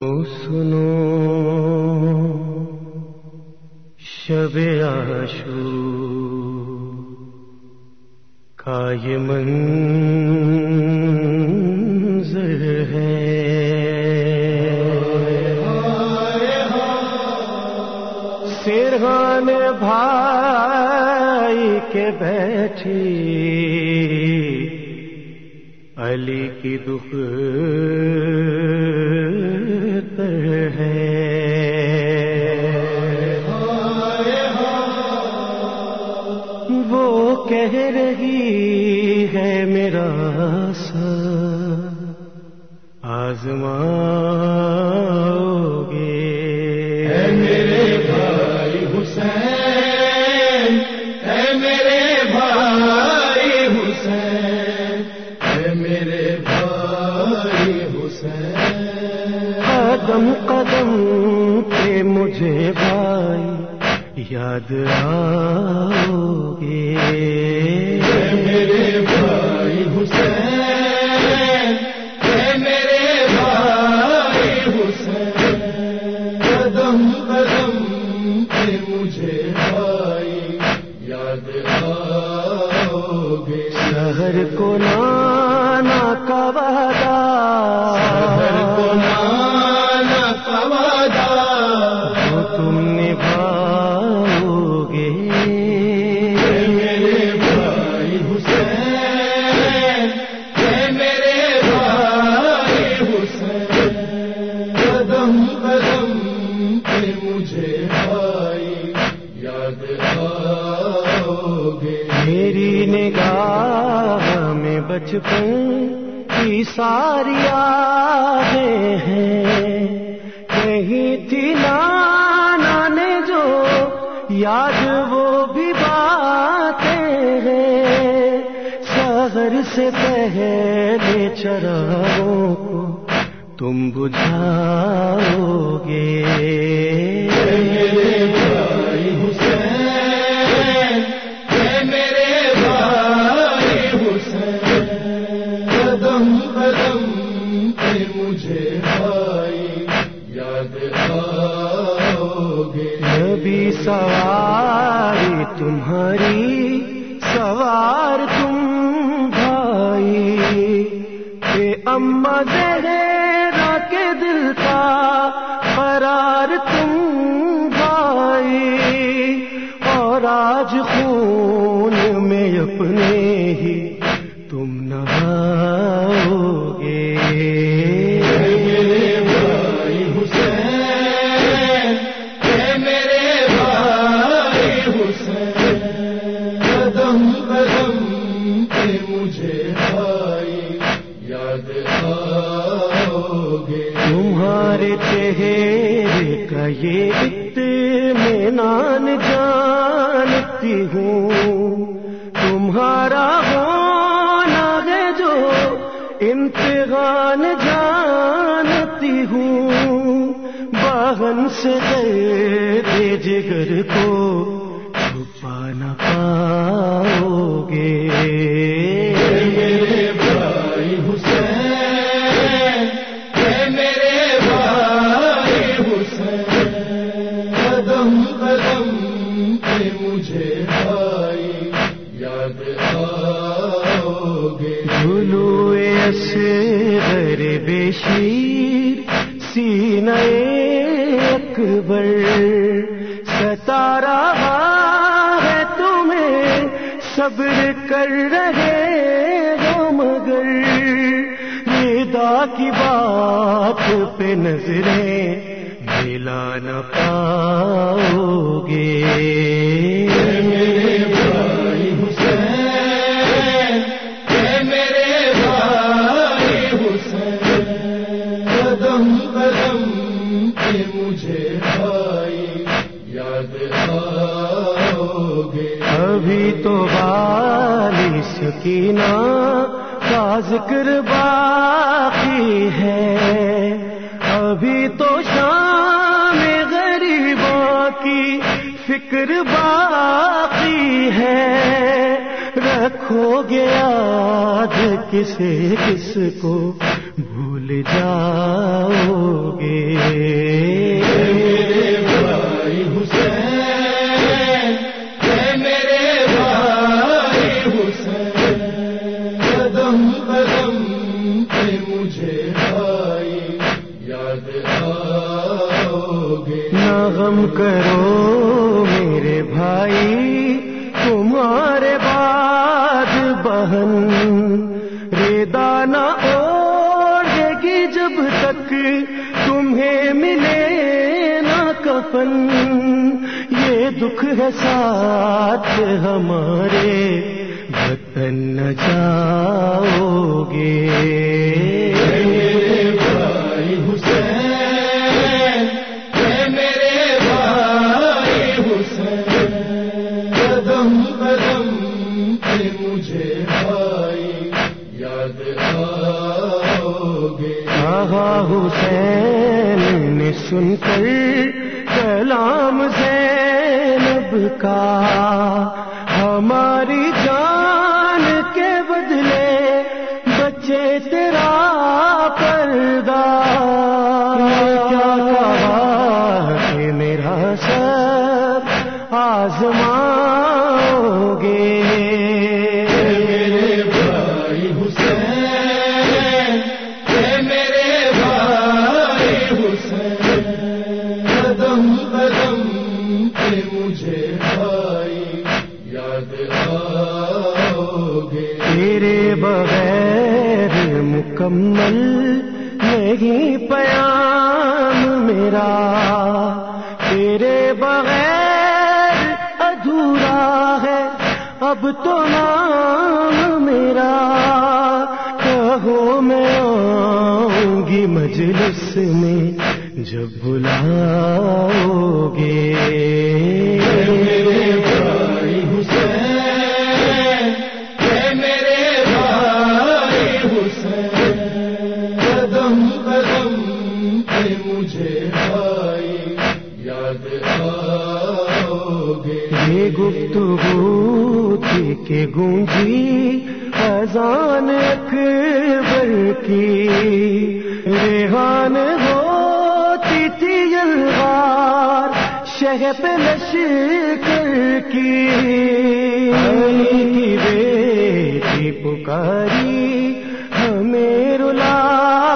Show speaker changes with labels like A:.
A: سنو شب آشو کا یہ منظر ہے۔ سرحان بھائی کے بیٹھی علی کی دکھ رہی یاد آؤ گے
B: میرے بھائی حسین میرے بھائی حسین قدم قدم پہ مجھے بھائی یاد آؤ گے
A: شہر کو نانا نگاہ میں بچپن کی ساری یادیں ہیں۔ کہیں تھی نانا نے جو یاد وہ بھی باتیں ہیں۔ شہر سے پہلے چراغوں کو تم بجھاؤ گے۔ سواری تمہاری، سوار تم بھائی۔ اے اما زہرا کے دل کا فرار تم بھائی۔ اور آج خون میں اپنے گے تمہارے چہرے کا یہ اطمینان جانتی ہوں۔ تمہارا ہونا ہے جو امتحان جانتی ہوں۔ باہن سے دے جگر کو چھپا نہ پاؤ گے۔ اکبر ستا رہا ہے تمہیں صبر کر رہے ہو مگر ندا کی بات پہ نظریں ملا نہ ابھی تو والی سکینہ کا ذکر باقی ہے۔ ابھی تو شام غریبوں کی فکر باقی ہے۔ رکھو گے یاد کسے کس کو بھول جاؤ گے ساتھ ہمارے وطن نہ جاؤ گے
B: میرے بھائی حسین اے میرے بھائی حسین قدم قدم پہ مجھے بھائی یاد
A: آہا حسین نے سن کر کلام زینب کا ہماری جان کے بدلے بچے تیرا پردہ مکمل نہیں پیام میرا، تیرے بغیر ادھورا ہے، اب تو نام میرا۔ کہو میں آؤں گی مجلس میں جب بلاؤ گے۔
B: مجھے یاد آؤگے۔
A: یہ گفتگو تھی کہ گونجی اذان اکبر کی۔ ریحان ہوتی تھی یلغار شہب لشکر کی۔ علی کی بیٹی پکاری ہمیں رلاؤ